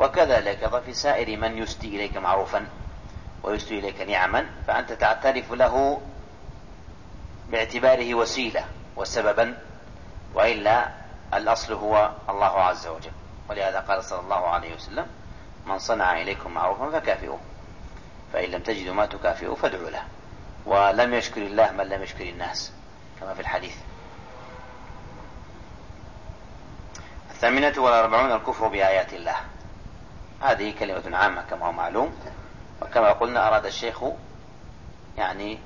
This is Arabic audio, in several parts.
وكذلك في سائر من يسدي إليك معروفا ويسدي إليك نعما فأنت تعترف له باعتباره وسيلة وسببا وإلا الأصل هو الله عز وجل. ولهذا قال صلى الله عليه وسلم من صنع إليكم معروفا فكافئوه فإن لم تجدوا ما تكافئوا فادعوا له ولم يشكر الله من لم يشكر الناس. كما في الحديث. الثامنة والأربعون الكفر بآيات الله. هذه كلمة عامة كما هو معلوم. وكما قلنا أراد الشيخ يعني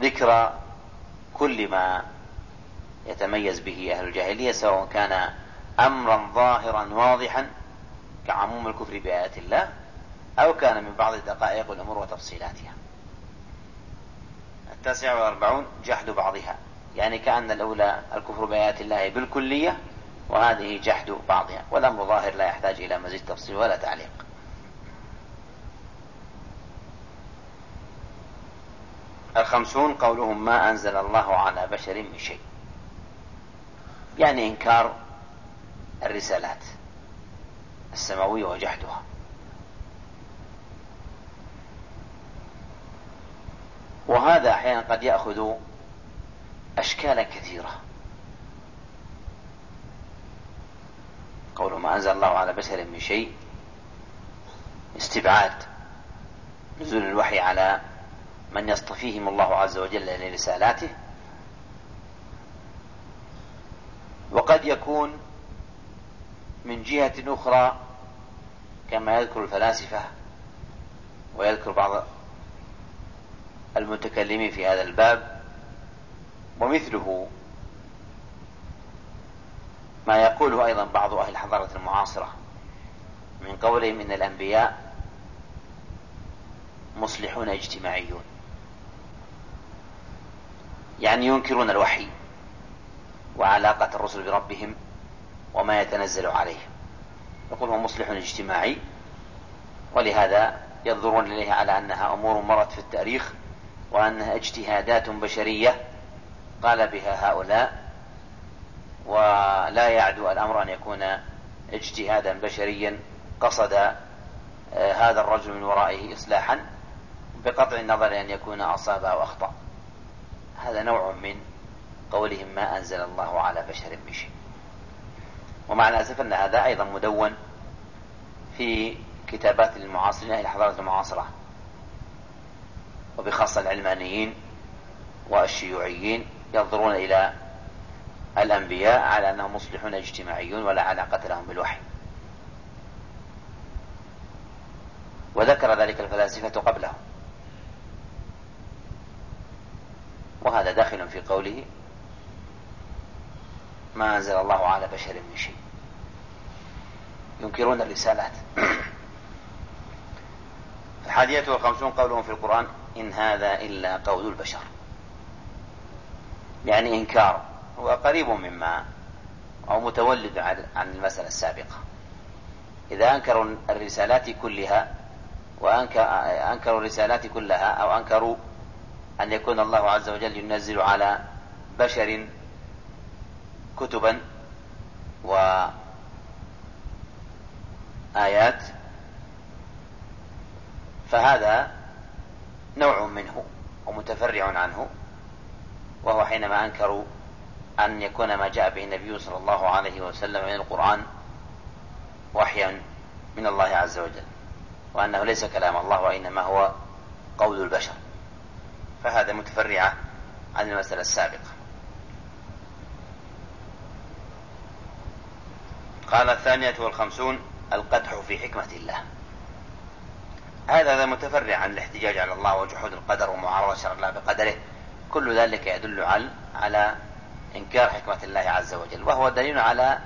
ذكر كل ما يتميز به أهل الجاهلية سواء كان أمرا ظاهرا واضحا كعموم الكفر بآيات الله أو كان من بعض دقائق الأمور وتفصيلاتها. التاسع والأربعون جحد بعضها يعني كأن الأولى الكفر بآيات الله بالكلية وهذه جحد بعضها والأمر ظاهر لا يحتاج إلى مزيد تفصيل ولا تعليق. الخمسون قولهم ما أنزل الله على بشر من شيء. يعني إنكار الرسالات السماوية وجحدها. وهذا أحيانا قد يأخذ أشكالا كثيرة. قول ما أنزل الله على بشر من شيء. استبعاد. نزول الوحي على من يصطفيهم الله عز وجل لرسالاته. وقد يكون من جهة أخرى كما يذكر الفلاسفة ويذكر بعض المتكلمين في هذا الباب ومثله ما يقوله أيضا بعض أهل الحضارة المعاصرة من قولهم إن الأنبياء مصلحون اجتماعيون يعني ينكرون الوحي وعلاقة الرسل بربهم وما يتنزل عليهم يقول هو مصلح اجتماعي ولهذا ينظرون إليه على أنها أمور مرت في التاريخ وأنها اجتهادات بشرية قال بها هؤلاء ولا يعدو الأمر أن يكون اجتهادا بشريا قصد آه، هذا الرجل من ورائه إصلاحا بقطع النظر أن يكون أصاب أو أخطأ. هذا نوع من قولهم ما أنزل الله على بشر من شيء. ومع الأسف أن هذا أيضا مدون في كتابات المعاصرين أهل الحضارة المعاصرة وبخاصة العلمانيين والشيوعيين ينظرون إلى الأنبياء على أنهم مصلحون اجتماعيون ولا علاقة لهم بالوحي. وذكر ذلك الفلاسفة قبله وهذا داخل في قوله ما أنزل الله على بشر من شيء. ينكرون الرسالات. الحادية والخمسون قولهم في القرآن إن هذا إلا قول البشر. يعني إنكار. هو قريب مما أو متولد عن المسألة السابقة. إذا أنكروا الرسالات كلها وأنكروا الرسالات كلها أو أنكروا أن يكون الله عز وجل ينزل على بشر كتبا وآيات فهذا نوع منه ومتفرع عنه وهو حينما أنكروا أن يكون ما جاء به النبي صلى الله عليه وسلم من القرآن وحيا من الله عز وجل وأنه ليس كلام الله وإنما هو قول البشر. فهذا متفرعة عن المسألة السابقة. قال الثانية والخمسون القدح في حكمة الله. هذا متفرع عن الاحتجاج على الله وجحود القدر ومعارضة شرع الله بقدره. كل ذلك يدل على على إنكار حكمة الله عز وجل وهو دليل على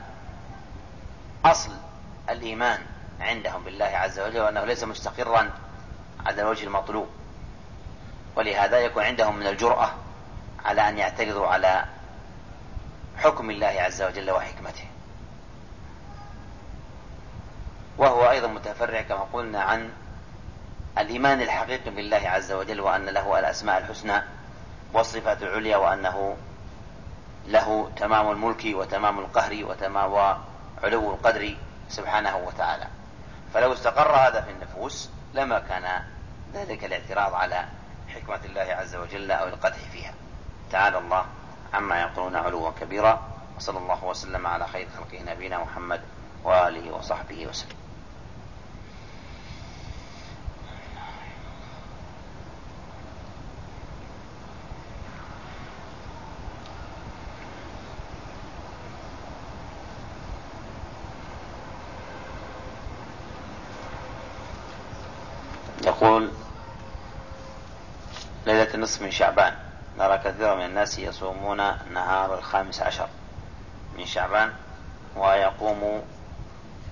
أصل الإيمان عندهم بالله عز وجل وأنه ليس مستقرا على الوجه المطلوب. ولهذا يكون عندهم من الجرأة على أن يعترضوا على حكم الله عز وجل وحكمته. وهو أيضا متفرع كما قلنا عن الإيمان الحقيقي بالله عز وجل وأن له الأسماء الحسنى والصفات العليا وأنه له تمام الملك وتمام القهر وتمام وعلو القدر سبحانه وتعالى. فلو استقر هذا في النفوس لما كان ذلك الاعتراض على حكمة الله عز وجل أو القدح فيها. تعالى الله عما يقولون علوا كبيرا وصلى الله وسلم على خير خلقه نبينا محمد وآله وصحبه وسلم يقول النصف من شعبان. نرى كثيرا من الناس يصومون نهار الخامس عشر من شعبان ويقوم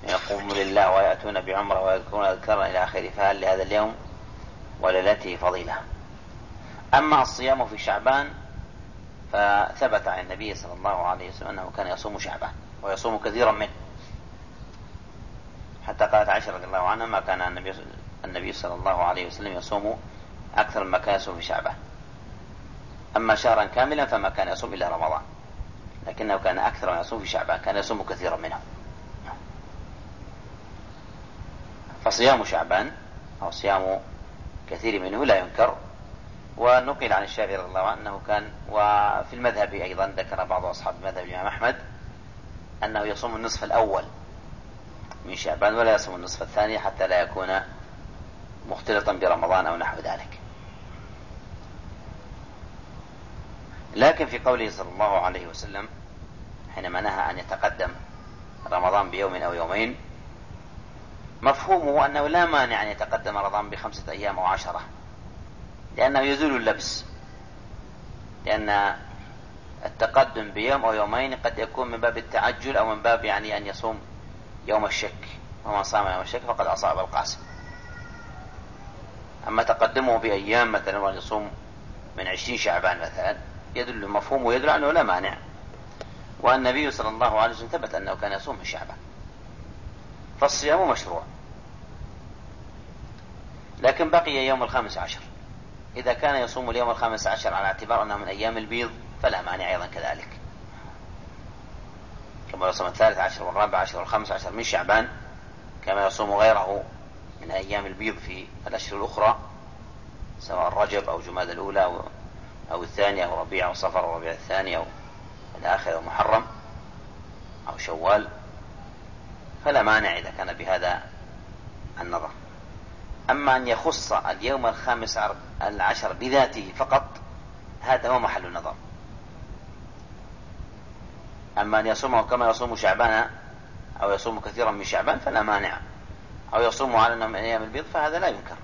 يقوم لله ويأتون بعمرة ويذكرون أذكارا إلى آخره. فهل لهذا اليوم وليلته فضيلة؟ أما الصيام في شعبان فثبت عن النبي صلى الله عليه وسلم أنه كان يصوم شعبان ويصوم كثيرا منه. حتى قالت عائشة رضي الله عنها ما كان النبي النبي صلى الله عليه وسلم يصوم أكثر مما كان يصوم في شعبان أما شهرا كاملا فما كان يصوم إلا رمضان. لكنه كان أكثر ما يصوم في شعبان كان يصوم كثيرا منه. فصيام شعبان أو صيام كثير منه لا ينكر. ونقل عن الشافعي رضي الله عنه أنه كان وفي المذهب أيضا ذكر بعض أصحاب المذهب الإمام أحمد أنه يصوم النصف الأول من شعبان ولا يصوم النصف الثاني حتى لا يكون مختلطا برمضان أو نحو ذلك. لكن في قوله صلى الله عليه وسلم حينما نهى أن يتقدم رمضان بيوم أو يومين مفهومه أنه لا مانع أن يتقدم رمضان بخمسة أيام أو عشرة لأنه يزول اللبس لأن التقدم بيوم أو يومين قد يكون من باب التعجل أو من باب يعني أن يصوم يوم الشك ومن صام يوم الشك فقد أصاب القاسم. أما تقدمه بأيام مثلا وأن يصوم من عشرين شعبان مثلا يدل مفهوم ويدل أنه لا مانع. والنبي صلى الله عليه وسلم ثبت أنه كان يصوم في شعبان. فالصيام مشروع. لكن بقي يوم الخامس عشر. إذا كان يصوم اليوم الخامس عشر على اعتبار أنه من أيام البيض فلا مانع أيضا كذلك. كما يصوم الثالث عشر والرابع عشر والخامس عشر من شعبان كما يصوم غيره من أيام البيض في الأشهر الأخرى سواء رجب أو جماد الأولى أو, أو الثانية أو ربيع أو صفر أو ربيع الثاني أو الآخر أو محرم أو شوال فلا مانع إذا كان بهذا النظر. أما أن يخص اليوم الخامس العشر بذاته فقط هذا هو محل النظر. أما أن يصومه كما يصوم شعبان أو يصوم كثيرا من شعبان فلا مانع. أو يصوم على أنه من أيام البيض فهذا لا ينكر.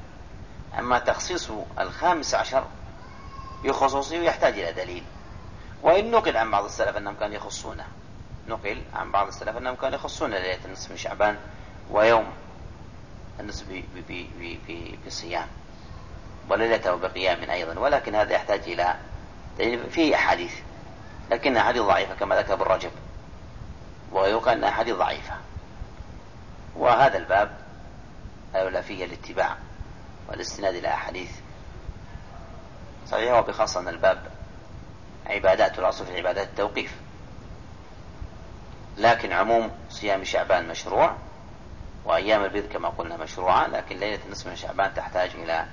أما تخصيص الخامس عشر بخصوصه يحتاج إلى دليل. وإن نقل عن بعض السلف أنهم كانوا يخصونه. نقل عن بعض السلف أنهم كانوا يخصون ليلة النصف من شعبان ويوم النصف بصيام. وليلته بقيام أيضا. ولكن هذا يحتاج إلى دليل. فيه أحاديث. لكنها أحاديث ضعيفة كما ذكر ابن رجب. ويقال أنها أحاديث ضعيفة. وهذا الباب أولى فيه الاتباع والإستناد إلى أحاديث صحيح وبخاصة أن الباب عبادات الأصل في عبادات التوقيف. لكن عموم صيام شعبان مشروع وأيام البيض كما قلنا مشروعة لكن ليلة النصف من شعبان تحتاج إلى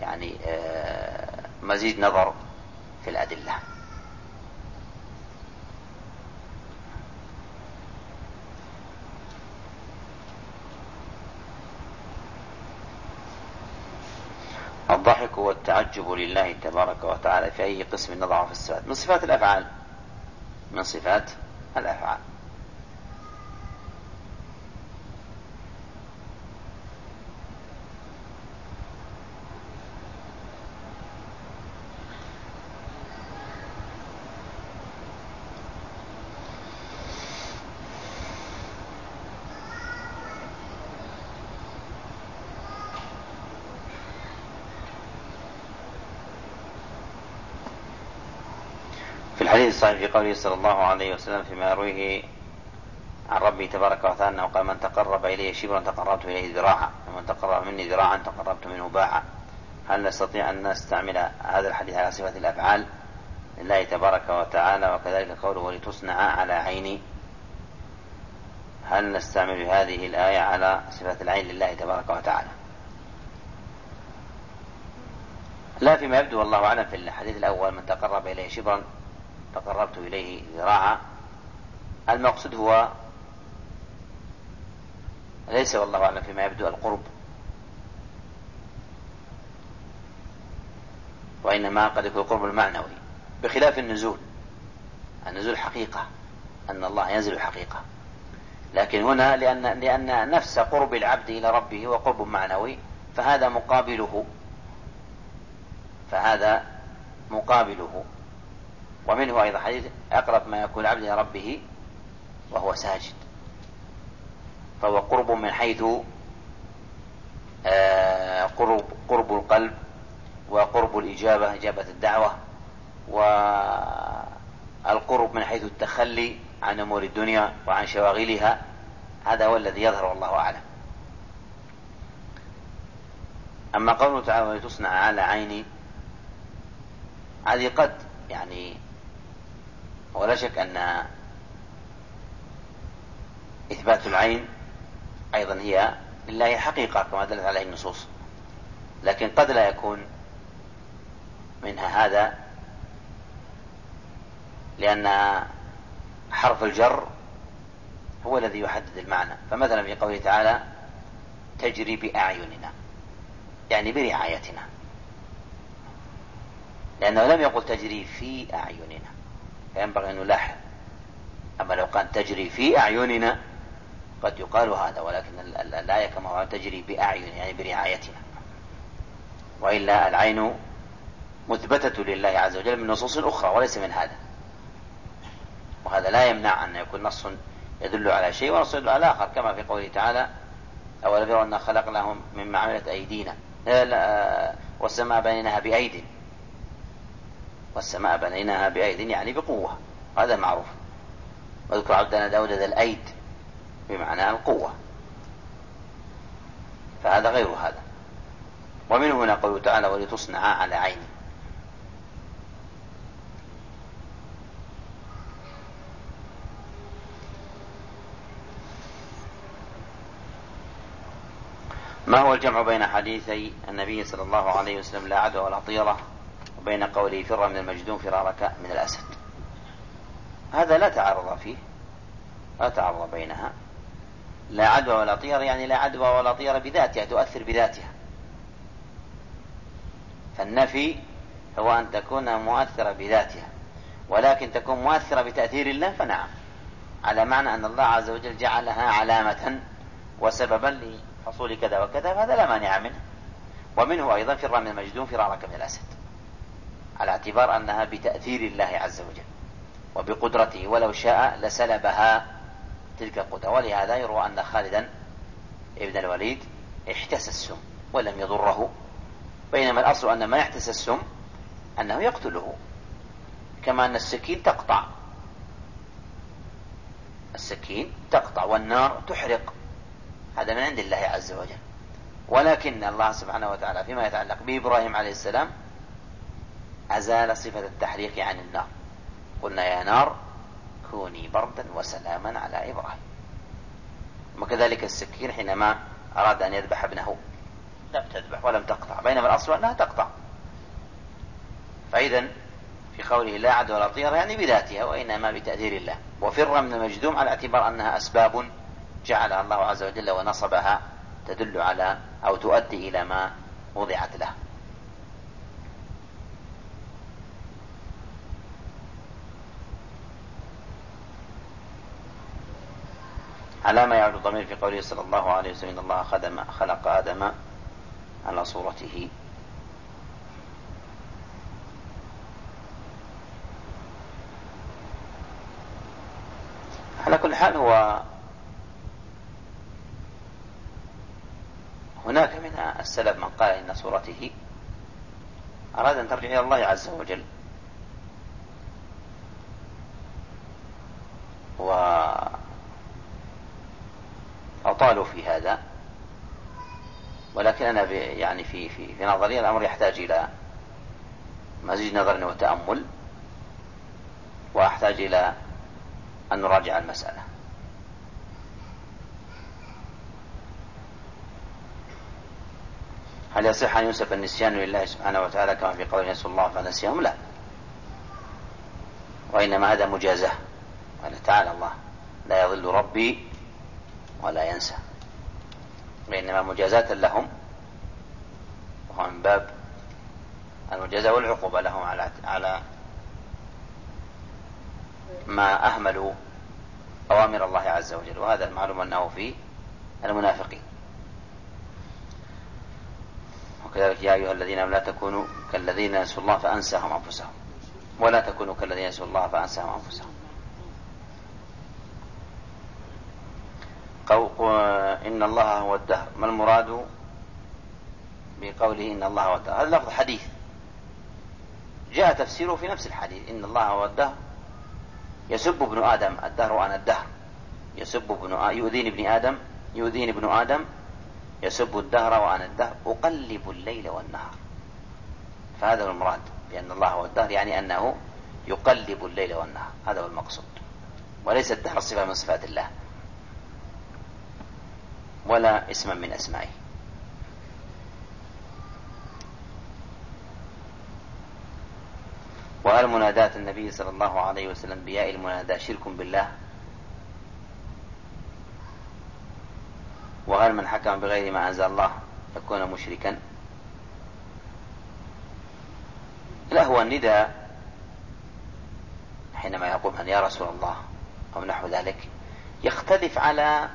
يعني آه، مزيد نظر في الأدلة. الضحك والتعجب لله تبارك وتعالى في أي قسم نضع في الصفات. من صفات الأفعال؟ من صفات الأفعال الحديث الصحيح في قوله صلى الله عليه وسلم فيما يرويه عن ربي تبارك وتعالى أنه قال من تقرب إلي شبرا تقربت إليه ذراعا ومن تقرب مني ذراعا تقربت منه باعا. هل نستطيع أن نستعمل هذا الحديث على صفة الأفعال لله تبارك وتعالى وكذلك قوله ولتصنع على عيني هل نستعمل هذه الآية على صفة العين لله تبارك وتعالى؟ لا فيما يبدو والله أعلم في الحديث الأول من تقرب إليه شبرا تقربت إليه ذراعا. المقصود هو ليس والله أعلم فيما يبدو القرب وإنما قد يكون القرب المعنوي بخلاف النزول. النزول حقيقة أن الله ينزل حقيقة. لكن هنا لأن لأن نفس قرب العبد إلى ربه هو قرب معنوي فهذا مقابله. فهذا مقابله. ومنه أيضا حديث أقرب ما يكون العبد إلى ربه وهو ساجد. فهو قرب من حيث آه، قرب قرب القلب وقرب الإجابة إجابة الدعوة والقرب من حيث التخلي عن أمور الدنيا وعن شواغلها. هذا هو الذي يظهر والله أعلم. أما قوله تعالى ولتصنع على عيني هذه قد يعني ولا شك أن إثبات العين أيضا هي لله حقيقة كما دلت عليه النصوص. لكن قد لا يكون منها هذا لأن حرف الجر هو الذي يحدد المعنى. فمثلا في قوله تعالى تجري بأعيننا يعني برعايتنا. لأنه لم يقل تجري في أعيننا فينبغي أن نلاحظ. أما لو كان تجري في أعيننا قد يقال هذا ولكن الآية كما تجري بأعين يعني برعايتنا. وإلا العين مثبتة لله عز وجل من نصوص أخرى وليس من هذا. وهذا لا يمنع أن يكون نص يدل على شيء ونص يدل على آخر كما في قوله تعالى أولم يروا أنا خلقناهم مما عملت أيدينا؟ والسماء بنيناها بأيد. والسماء بنيناها بأيد يعني بقوة هذا معروف واذكر عبدنا داود ذا الأيد بمعنى القوة. فهذا غير هذا. ومنه هنا قوله تعالى ولتصنع على عيني ما هو الجمع بين حديثي النبي صلى الله عليه وسلم لا عدوى ولا طيرة؟ وبين قوله فر من المجدوم فرارك من الأسد. هذا لا تعارض فيه لا تعارض بينها. لا عدوى ولا طيرة يعني لا عدوى ولا طيرة بذاتها تؤثر بذاتها. فالنفي هو أن تكون مؤثرة بذاتها ولكن تكون مؤثرة بتأثير الله فنعم. على معنى أن الله عز وجل جعلها علامة وسببا لحصول كذا وكذا فهذا لا مانع منه. ومنه أيضا فر من المجدوم فرارك من الأسد. على اعتبار أنها بتأثير الله عز وجل وبقدرته ولو شاء لسلبها تلك القدرة. ولهذا يروى أن خالدا ابن الوليد احتسى السم ولم يضره. بينما الأصل أن ما يحتسى السم أنه يقتله كما أن السكين تقطع. السكين تقطع والنار تحرق. هذا من عند الله عز وجل. ولكن الله سبحانه وتعالى فيما يتعلق بإبراهيم عليه السلام أزال صفة التحريق عن النار. قلنا يا نار كوني بردا وسلاما على إبراهيم. وكذلك السكين حينما أراد أن يذبح ابنه. لم تذبح ولم تقطع. بينما الأصل أنها تقطع. فإذا في قوله لا عد ولا طير يعني بذاتها وإنما بتأثير الله. وفر من المجدوم على اعتبار أنها أسباب جعلها الله عز وجل ونصبها تدل على أو تؤدي إلى ما وضعت له. على ما يعود الضمير في قوله صلى الله عليه وسلم إن الله خدم خلق آدم على صورته. على كل حال هو هناك من السلف من قال إن صورته أراد أن ترجع إلى الله عز وجل. و قالوا في هذا ولكن أنا يعني في, في, في نظري الأمر يحتاج إلى مزيد نظر وتأمل وأحتاج إلى أن نراجع المسألة. هل يصح أن ينسب النسيان لله سبحانه وتعالى كما في قول نسال الله فنسيهم لا. وإنما هذا مجازاة. قال تعالى الله لا يضل ربي ولا ينسى. وإنما مجازاة لهم وهو من باب المجازاة والعقوبة لهم على على ما أهملوا أوامر الله عز وجل. وهذا المعلوم أنه في المنافقين. وكذلك يا أيها الذين لا تكونوا كالذين نسوا الله فأنساهم أنفسهم. ولا تكونوا كالذين نسوا الله فأنساهم أنفسهم. إن الله هو الدهر. ما المراد بقوله إن الله هو الدهر؟ هذا لفظ حديث. جاء تفسيره في نفس الحديث. إن الله هو الدهر. يسب ابن آدم الدهر أنا الدهر. يسب ابن آ... يؤذيني ابن آدم. يؤذيني ابن آدم. يسب الدهر وأنا الدهر. أقلب الليل والنهار. فهذا هو المراد بأن الله هو الدهر يعني أنه يقلب الليل والنهار. هذا هو المقصود. وليس الدهر صفة من صفات الله. ولا اسما من أسمائه. وهل مناداة النبي صلى الله عليه وسلم بياء المناداة شرك بالله؟ وهل من حكم بغير ما أنزل الله يكون مشركا؟ لا هو النداء حينما يقول من يا رسول الله أو نحو ذلك يختلف على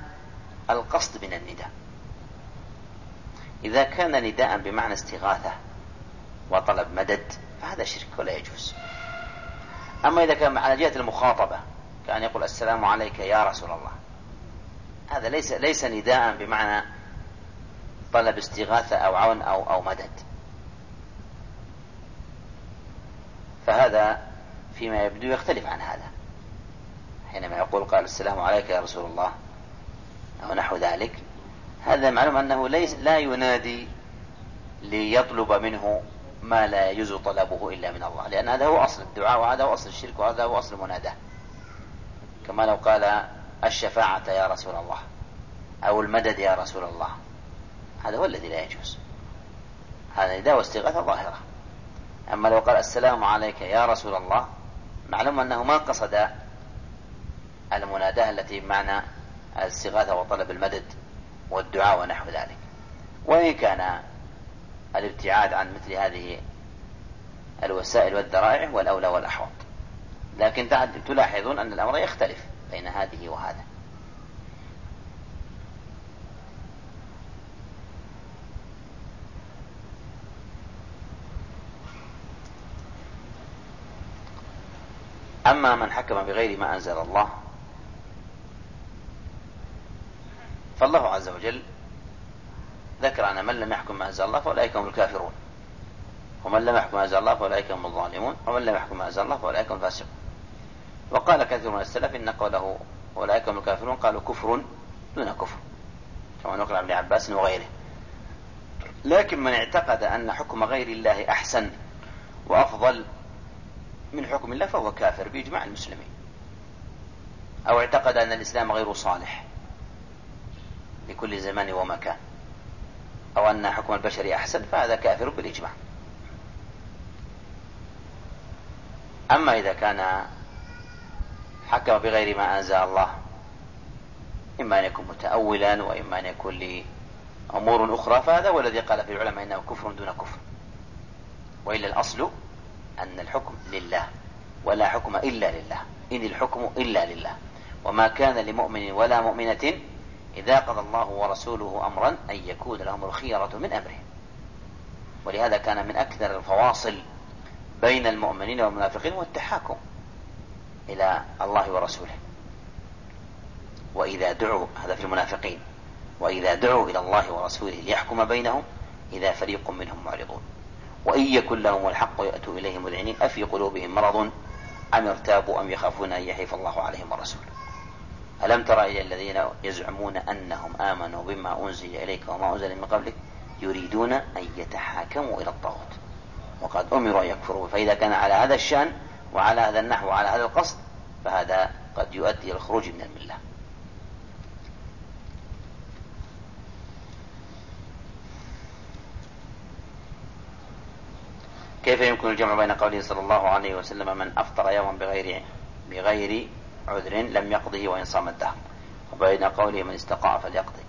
القصد من النداء. إذا كان نداء بمعنى استغاثة وطلب مدد فهذا شرك ولا يجوز. أما إذا كان على جهة المخاطبة كأن يقول السلام عليك يا رسول الله. هذا ليس ليس نداء بمعنى طلب استغاثة أو عون أو أو مدد. فهذا فيما يبدو يختلف عن هذا. حينما يقول قال السلام عليك يا رسول الله أو نحو ذلك. هذا معلوم أنه ليس لا ينادي ليطلب منه ما لا يجوز طلبه إلا من الله. لأن هذا هو أصل الدعاء وهذا هو أصل الشرك وهذا هو أصل المناداة. كما لو قال الشفاعة يا رسول الله أو المدد يا رسول الله. هذا هو الذي لا يجوز. هذا نداء واستغاثة ظاهرة. أما لو قال السلام عليك يا رسول الله معلوم أنه ما قصد المناداة التي بمعنى الاستغاثة وطلب المدد والدعاء ونحو ذلك. وإن كان الابتعاد عن مثل هذه الوسائل والذرائع والأولى والأحوط. لكن تلاحظون أن الأمر يختلف بين هذه وهذا. أما من حكم بغير ما أنزل الله فالله عز وجل ذكر أن من لم يحكم ما أنزل الله فأولئك هم الكافرون. ومن لم يحكم ما أنزل الله فأولئك هم الظالمون. ومن لم يحكم ما أنزل الله فأولئك هم الفاسقون. وقال كثير من السلف إن قوله أولئك هم الكافرون قالوا كفر دون كفر. كما نقل عن ابن عباس وغيره. لكن من اعتقد أن حكم غير الله أحسن وأفضل من حكم الله فهو كافر بإجماع المسلمين. أو اعتقد أن الإسلام غير صالح. لكل زمان ومكان. أو أن حكم البشر أحسن فهذا كافر بالإجماع. أما إذا كان حكم بغير ما أنزل الله إما أن يكون متأولا وإما أن يكون لأمور أخرى فهذا هو الذي قال في العلماء إنه كفر دون كفر. وإلا الأصل أن الحكم لله ولا حكم إلا لله. إن الحكم إلا لله. وما كان لمؤمن ولا مؤمنة إذا قضى الله ورسوله أمرا أن يكون لهم الخيرة من أمرهم. ولهذا كان من أكثر الفواصل بين المؤمنين والمنافقين والتحاكم إلى الله ورسوله. وإذا دعوا هذا في المنافقين وإذا دعوا إلى الله ورسوله ليحكم بينهم إذا فريق منهم معرضون. وإن يكن لهم الحق يأتوا إليه مذعنين أفي قلوبهم مرض؟ أم ارتابوا أم يخافون أن يحيف الله عليهم ورسوله ألم تر إلى الذين يزعمون أنهم آمنوا بما أنزل إليك وما أنزل من قبلك يريدون أن يتحاكموا إلى الطاغوت وقد أمروا أن يكفروا. فإذا كان على هذا الشأن وعلى هذا النحو وعلى هذا القصد فهذا قد يؤدي إلى الخروج من الملة. كيف يمكن الجمع بين قوله صلى الله عليه وسلم من أفطر يوما بغير بغير عذر لم يقضه وإن صام الدهر وبين قوله من استقاء فليقضي.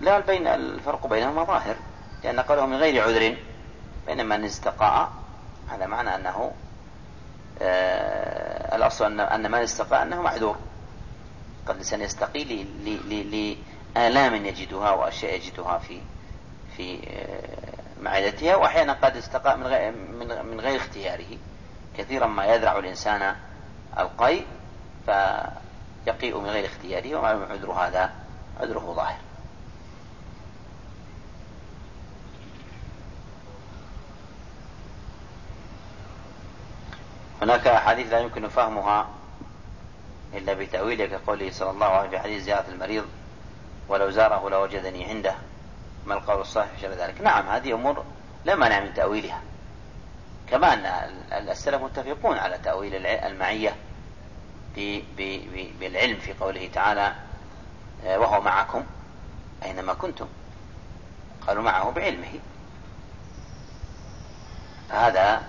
لا بين الفرق بينهما ظاهر. لأن قوله من غير عذر بينما من استقاء هذا معنى أنه آه الأصل أن أن من استقاء أنه معذور. قد الإنسان يستقي لآلام يجدها وأشياء يجدها في في آه معدتها وأحيانا قد استقاء من غير من غير اختياره. كثيرا ما يذرع الإنسان القيء فيقيء من غير اختياره ومعلوم عذر هذا؟ عذره ظاهر. هناك أحاديث لا يمكن فهمها إلا بتأويله كقوله صلى الله عليه وسلم في حديث زيارة المريض ولو زاره لوجدني عنده. ما القول الصحيح في ذلك؟ نعم هذه أمور لا مانع من تأويلها. كما أن السلف متفقون على تأويل المعية بالعلم في قوله تعالى آه، وهو معكم أينما كنتم. قالوا معه بعلمه. هذا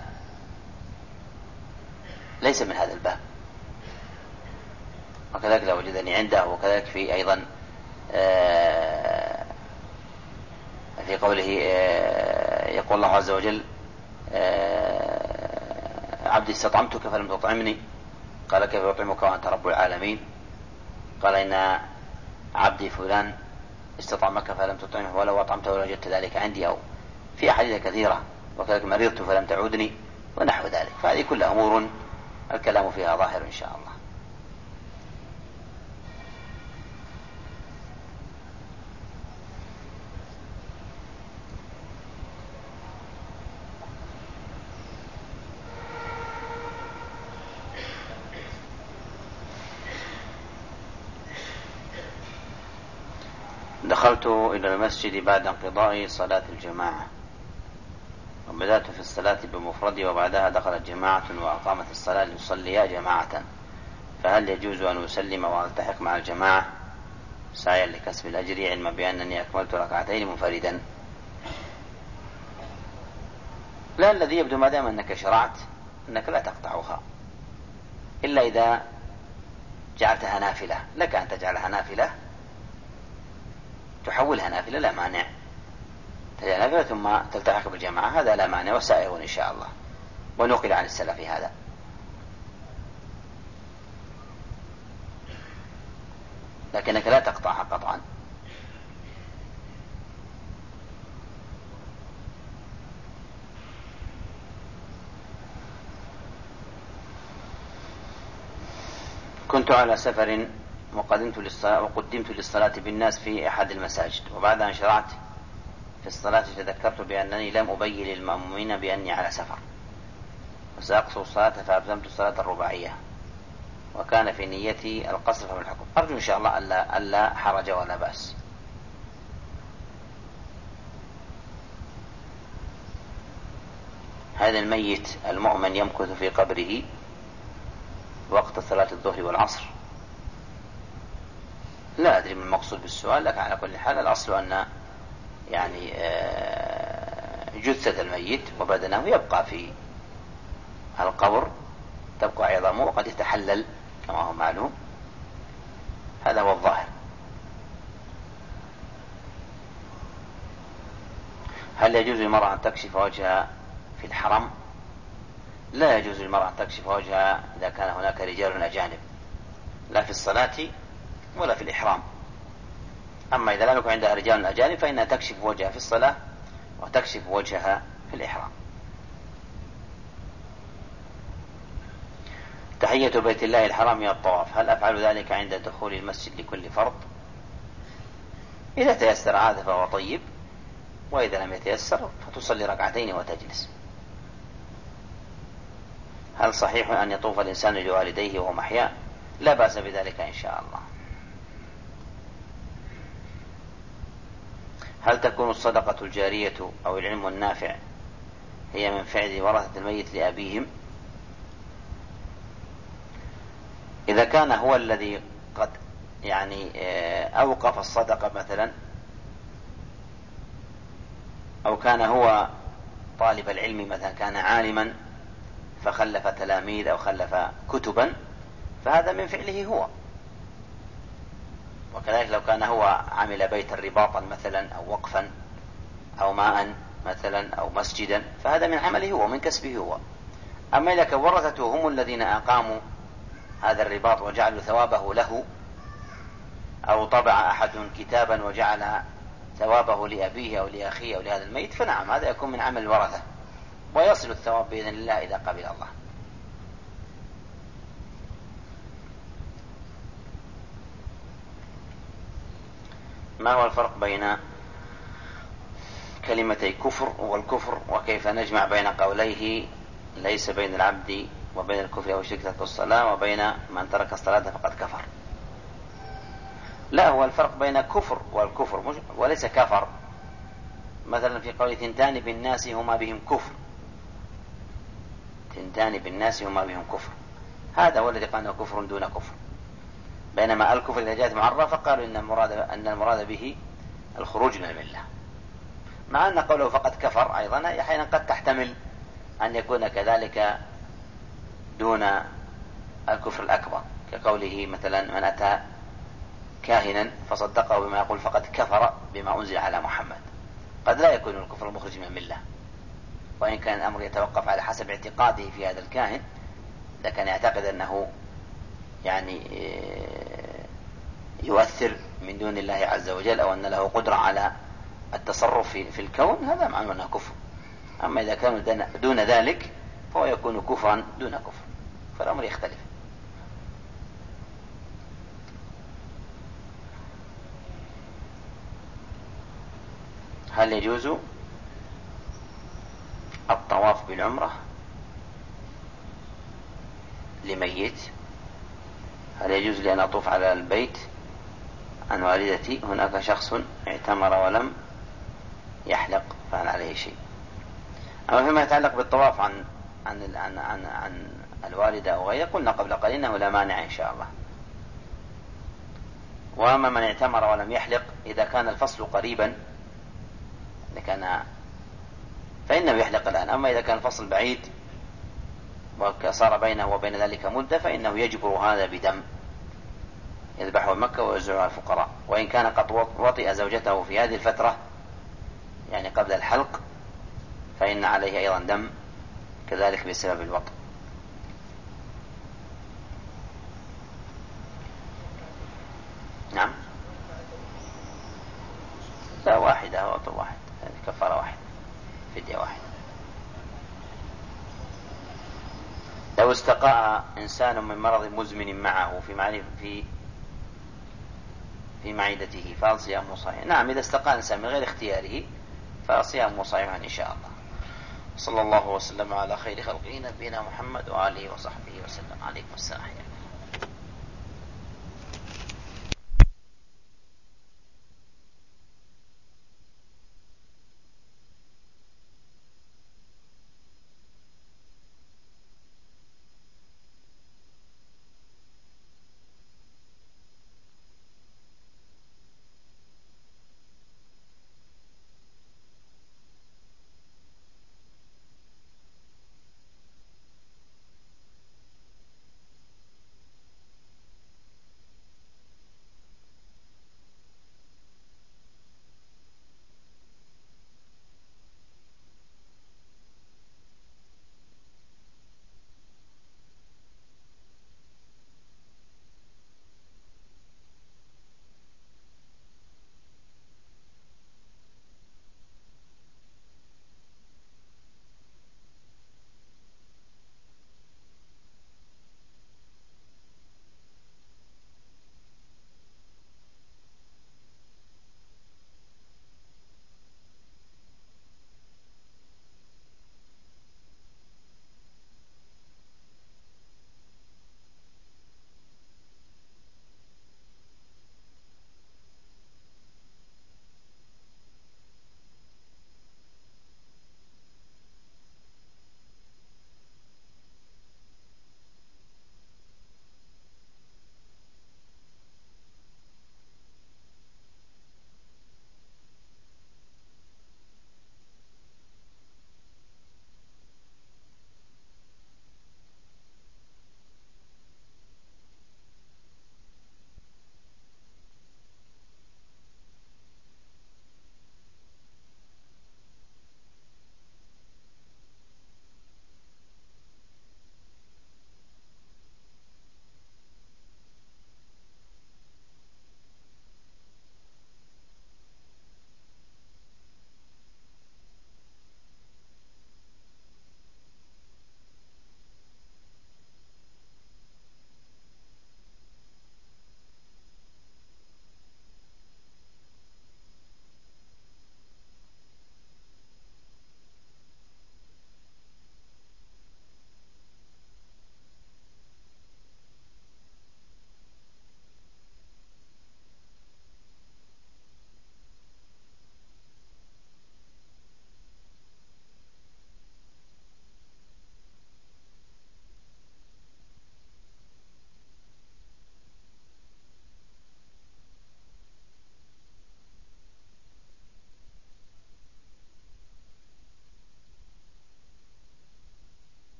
ليس من هذا الباب. وكذلك لو وجدني عنده وكذلك في أيضا آه، في قوله آه، يقول الله عز وجل عبدي استطعمتك فلم تطعمني. قال كيف يطعمك وأنت رب العالمين؟ قال إن عبدي فلان استطعمك فلم تطعمه ولو أطعمته لوجدت ذلك عندي أو في أحاديث كثيرة وكذلك مرضت فلم تعودني ونحو ذلك. فهذه كلها أمور الكلام فيها ظاهر إن شاء الله. دخلت إلى المسجد بعد انقضاء صلاة الجماعة. وبدأت في الصلاة بمفردي وبعدها دخلت جماعة وأقامت الصلاة ليصليا جماعة. فهل يجوز أن أسلم وألتحق مع الجماعة؟ سعيا لكسب الأجر علما بأنني أكملت ركعتين منفردا. لا الذي يبدو ما دام أنك شرعت أنك لا تقطعها. إلا إذا جعلتها نافلة. لك أن تجعلها نافلة تحولها نافلة لا مانع. تجعل نافلة ثم تلتحق بالجماعة هذا لا مانع وسائغ إن شاء الله. ونقل عن السلف هذا. لكنك لا تقطعها قطعا. كنت على سفر وقدمت للصلاة وقدمت للصلاة بالناس في أحد المساجد. وبعد أن شرعت في الصلاة تذكرت بأنني لم أبين للمأمومين بأني على سفر. وسأقصر الصلاة فألزمت الصلاة الرباعية. وكان في نيتي القصر فمن الحكم. أرجو إن شاء الله ألا, ألا حرج ولا بأس. هذا الميت المؤمن يمكث في قبره وقت صلاة الظهر والعصر. لا أدري ما المقصود بالسؤال لكن على كل حال الأصل أن يعني آه، جثة الميت وبدنه يبقى في القبر تبقى عظامه وقد يتحلل كما هو معلوم. هذا هو الظاهر. هل يجوز للمرأة أن تكشف وجهها في الحرم؟ لا يجوز للمرأة أن تكشف وجهها إذا كان هناك رجال أجانب. لا في الصلاة ولا في الإحرام. أما إذا لم يكن عندها رجال أجانب فإنها تكشف وجهها في الصلاة وتكشف وجهها في الإحرام. تحية بيت الله الحرام من الطواف. هل أفعل ذلك عند دخول المسجد لكل فرض؟ إذا تيسر هذا فهو طيب وإذا لم يتيسر فتصلي ركعتين وتجلس. هل صحيح أن يطوف الإنسان لوالديه وهو محيا؟ لا بأس بذلك إن شاء الله. هل تكون الصدقة الجارية أو العلم النافع هي من فعل ورثة الميت لأبيهم؟ إذا كان هو الذي قد يعني آه، أوقف الصدقة مثلا أو كان هو طالب العلم مثلا كان عالما فخلف تلاميذ أو خلف كتبا فهذا من فعله هو. وكذلك لو كان هو عمل بيتا رباطا مثلا أو وقفا أو ماء مثلا أو مسجدا فهذا من عمله هو من كسبه هو. أما إذا كان ورثته هم الذين أقاموا هذا الرباط وجعلوا ثوابه له أو طبع أحد كتابا وجعل ثوابه لأبيه أو لأخيه أو لهذا الميت فنعم هذا يكون من عمل الورثة ويصل الثواب بإذن الله إذا قبل الله. ما هو الفرق بين كلمتي كفر والكفر؟ وكيف نجمع بين قوليه ليس بين العبد وبين الكفر الشرك ترك الصلاة وبين من ترك الصلاة فقد كفر. لا هو الفرق بين كفر والكفر وليس كفر. مثلا في قول ثنتان بالناس هما بهم كفر. ثنتان بالناس هما بهم كفر. هذا هو الذي قال كفر دون كفر. بينما الكفر إذا جاءت معرفة قالوا إن المراد أن المراد به الخروج من الملة. مع أن قوله فقد كفر أيضا أحيانا قد تحتمل أن يكون كذلك دون الكفر الأكبر. كقوله مثلا من أتى كاهنا فصدقه بما يقول فقد كفر بما أنزل على محمد. قد لا يكون الكفر المخرج من الملة. وإن كان الأمر يتوقف على حسب اعتقاده في هذا الكاهن إذا كان يعتقد أنه يعني يؤثر من دون الله عز وجل أو أن له قدرة على التصرف في الكون هذا معنى أنه كفر. أما إذا كان دون ذلك فهو يكون كفرا دون كفر. فالأمر يختلف. هل يجوز الطواف بالعمرة لميت؟ هل يجوز لي أن أطوف على البيت عن والدتي هناك شخص اعتمر ولم يحلق فهل عليه شيء. أما فيما يتعلق بالطواف عن عن عن عن, عن الوالدة أو غيره قلنا قبل قليل أنه لا مانع إن شاء الله. وأما من اعتمر ولم يحلق إذا كان الفصل قريبا إذا كان فإنه يحلق الآن. أما إذا كان الفصل بعيد وصار بينه وبين ذلك مدة فإنه يجبر هذا بدم. يذبحه مكة ويوزعه على الفقراء. وإن كان قد وطئ زوجته في هذه الفترة يعني قبل الحلق فإن عليه أيضا دم كذلك بسبب الوطء. نعم؟ لا واحدة وطء واحد. كفارة واحدة فدية واحدة. لو استقاء إنسان من مرض مزمن معه في معرفة في في معدته فهل صيامه صحيح؟ نعم إذا استقاء إنسان من غير اختياره فصيامه صحيح إن شاء الله. صلى الله وسلم على خير خلقه نبينا محمد وآله وصحبه وسلم عليكم السلام